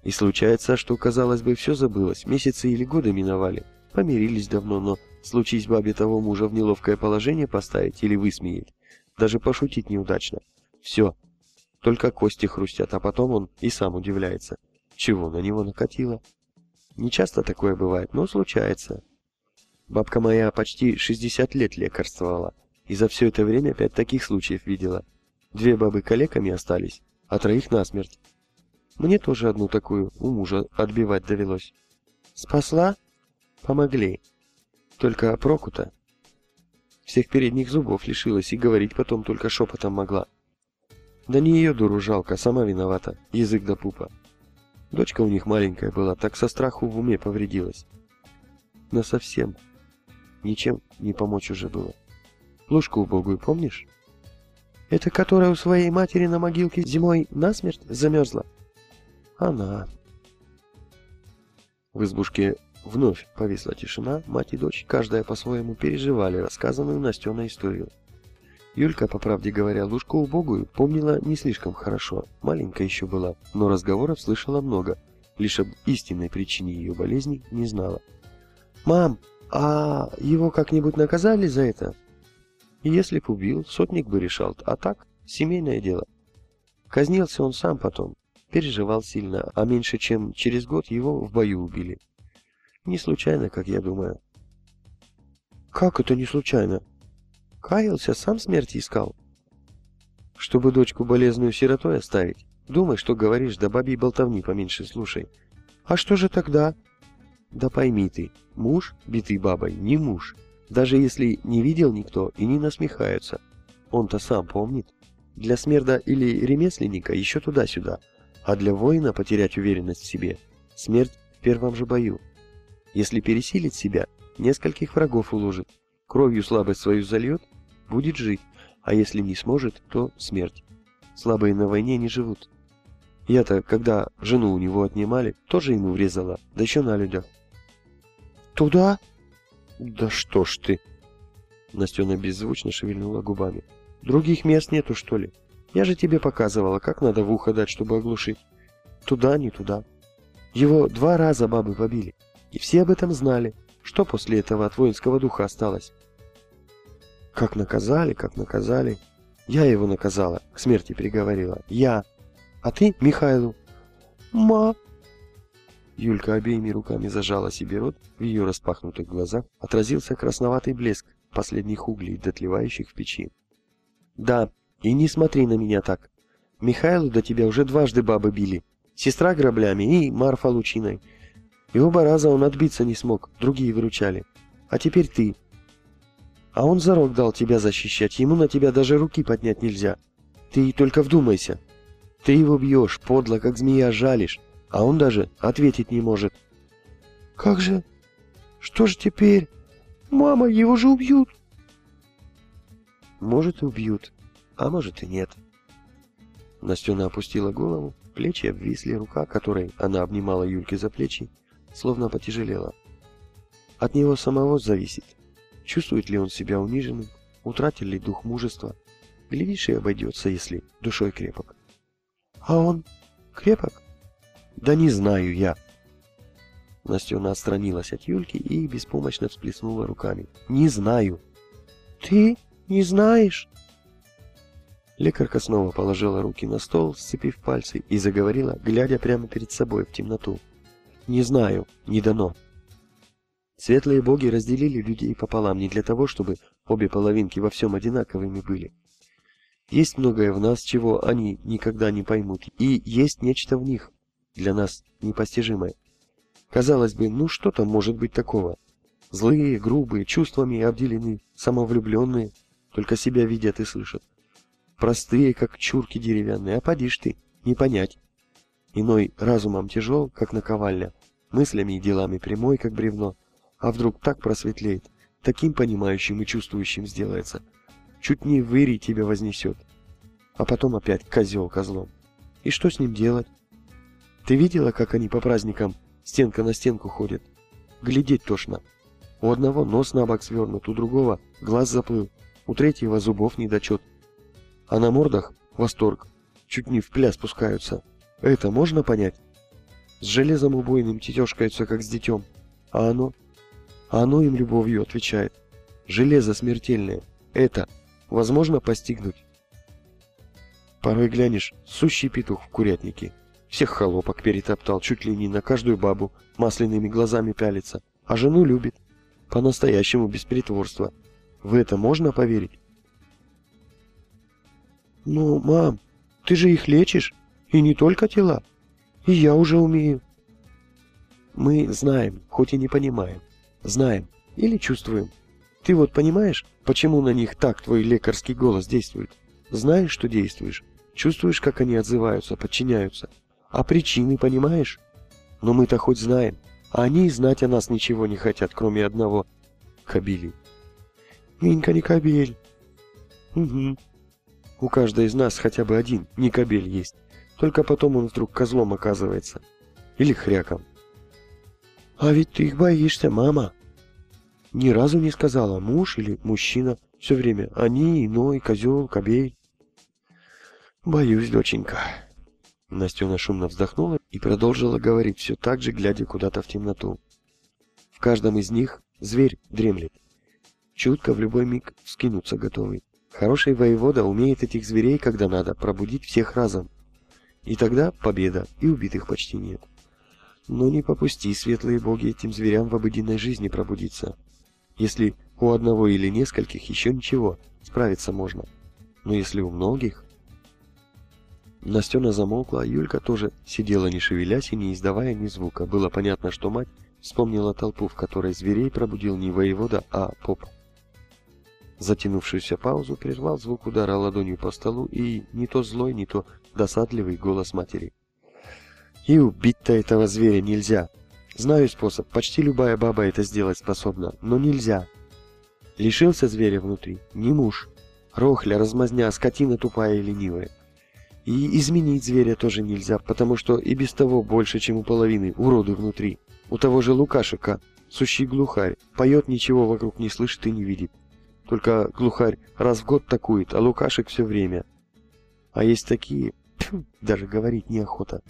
И случается, что, казалось бы, все забылось, месяцы или годы миновали, помирились давно, но случись бабе того мужа в неловкое положение поставить или высмеять, даже пошутить неудачно. Все, только кости хрустят, а потом он и сам удивляется. Чего на него накатило? Не часто такое бывает, но случается. Бабка моя почти 60 лет лекарствовала, и за все это время пять таких случаев видела. Две бабы калеками остались, а троих насмерть. Мне тоже одну такую у мужа отбивать довелось. Спасла? Помогли. Только проку-то. Всех передних зубов лишилась и говорить потом только шепотом могла. Да не ее дуру жалко, сама виновата, язык до пупа. Дочка у них маленькая была, так со страху в уме повредилась. Но совсем. Ничем не помочь уже было. Лужку убогую помнишь? Это которая у своей матери на могилке зимой насмерть замерзла? Она. В избушке вновь повисла тишина, мать и дочь, каждая по-своему переживали рассказанную Настеной историю. Юлька, по правде говоря, Лужку убогую помнила не слишком хорошо, маленькая еще была, но разговоров слышала много, лишь об истинной причине ее болезни не знала. «Мам, а его как-нибудь наказали за это?» «Если б убил, сотник бы решал, а так, семейное дело. Казнился он сам потом, переживал сильно, а меньше чем через год его в бою убили. Не случайно, как я думаю». «Как это не случайно?» Каялся, сам смерти искал. Чтобы дочку болезную сиротой оставить? Думай, что говоришь, да бабий болтовни поменьше слушай. А что же тогда? Да пойми ты, муж, битый бабой, не муж. Даже если не видел никто и не насмехаются. Он-то сам помнит. Для смерда или ремесленника еще туда-сюда, а для воина потерять уверенность в себе – смерть в первом же бою. Если пересилит себя, нескольких врагов уложит, кровью слабость свою зальет, будет жить, а если не сможет, то смерть. Слабые на войне не живут. Я-то, когда жену у него отнимали, тоже ему врезала, да еще на людях. Туда? Да что ж ты! Настена беззвучно шевельнула губами. Других мест нету, что ли? Я же тебе показывала, как надо в ухо дать, чтобы оглушить. Туда, не туда. Его два раза бабы побили. И все об этом знали. Что после этого от воинского духа осталось? Как наказали, как наказали. Я его наказала, к смерти приговорила. Я. А ты Михайлу. Ма. Юлька обеими руками зажала себе рот, в ее распахнутых глазах отразился красноватый блеск последних углей, дотлевающих в печи. Да, и не смотри на меня так. Михайлу до тебя уже дважды бабы били. Сестра граблями и Марфа лучиной. И оба раза он отбиться не смог, другие выручали. А теперь ты. А он зарок дал тебя защищать, ему на тебя даже руки поднять нельзя. Ты только вдумайся. Ты его бьешь, подло, как змея жалишь, а он даже ответить не может. Как же? Что же теперь? Мама, его же убьют. Может, убьют, а может и нет. Настена опустила голову, плечи обвисли, рука, которой она обнимала Юльке за плечи, словно потяжелела. От него самого зависит, чувствует ли он себя униженным, утратил ли дух мужества. Глядишь, и обойдется, если душой крепок. А он крепок? Да не знаю я. Настена отстранилась от Юльки и беспомощно всплеснула руками. Не знаю. Ты не знаешь? Лекарка снова положила руки на стол, сцепив пальцы, и заговорила, глядя прямо перед собой в темноту. «Не знаю, не дано. Светлые боги разделили людей пополам не для того, чтобы обе половинки во всем одинаковыми были. Есть многое в нас, чего они никогда не поймут, и есть нечто в них, для нас непостижимое. Казалось бы, ну что там может быть такого? Злые, грубые, чувствами обделены, самовлюбленные, только себя видят и слышат. Простые, как чурки деревянные, а поди ты, не понять. Иной разумом тяжел, как наковальня, мыслями и делами прямой, как бревно, а вдруг так просветлеет, таким понимающим и чувствующим сделается. Чуть не выри тебя вознесет. А потом опять козел козлом. И что с ним делать? Ты видела, как они по праздникам стенка на стенку ходят? Глядеть тошно. У одного нос на бок свернут, у другого глаз заплыл, у третьего зубов недочет, а на мордах восторг. Чуть не в пляс спускаются. Это можно понять? С железом убойным тетешкаются, как с детем. А оно? А оно им любовью отвечает. Железо смертельное. Это возможно постигнуть? Порой глянешь, сущий петух в курятнике. Всех холопок перетоптал, чуть ли не на каждую бабу, масляными глазами пялится. А жену любит. По-настоящему без притворства. В это можно поверить? Ну, мам, ты же их лечишь, и не только тела. И я уже умею. Мы знаем, хоть и не понимаем. Знаем или чувствуем. Ты вот понимаешь, почему на них так твой лекарский голос действует? Знаешь, что действуешь? Чувствуешь, как они отзываются, подчиняются? А причины понимаешь? Но мы-то хоть знаем, а они знать о нас ничего не хотят, кроме одного — кобели. Минька не кобель. Угу. У каждой из нас хотя бы один не кобель есть. Только потом он вдруг козлом оказывается. Или хряком. А ведь ты их боишься, мама. Ни разу не сказала, муж или мужчина. Все время они, иной, козел, кобель. Боюсь, доченька. Настена шумно вздохнула и продолжила говорить, все так же, глядя куда-то в темноту. В каждом из них зверь дремлет. Чутко в любой миг скинуться готовый. Хороший воевода умеет этих зверей, когда надо, пробудить всех разом. И тогда победа, и убитых почти нет. Но не попусти, светлые боги, этим зверям в обыденной жизни пробудиться. Если у одного или нескольких еще ничего, справиться можно. Но если у многих... Настена замолкла, а Юлька тоже сидела не шевелясь и не издавая ни звука. Было понятно, что мать вспомнила толпу, в которой зверей пробудил не воевода, а поп. Затянувшуюся паузу прервал звук удара ладонью по столу и не то злой, не то досадливый голос матери. «И убить-то этого зверя нельзя. Знаю способ, почти любая баба это сделать способна, но нельзя. Лишился зверя внутри, не муж. Рохля, размазня, скотина тупая и ленивая. И изменить зверя тоже нельзя, потому что и без того больше, чем у половины, уроды внутри. У того же Лукашика, сущий глухарь, поет, ничего вокруг не слышит и не видит. Только глухарь раз в год такует, а Лукашек все время. А есть такие, даже говорить неохота.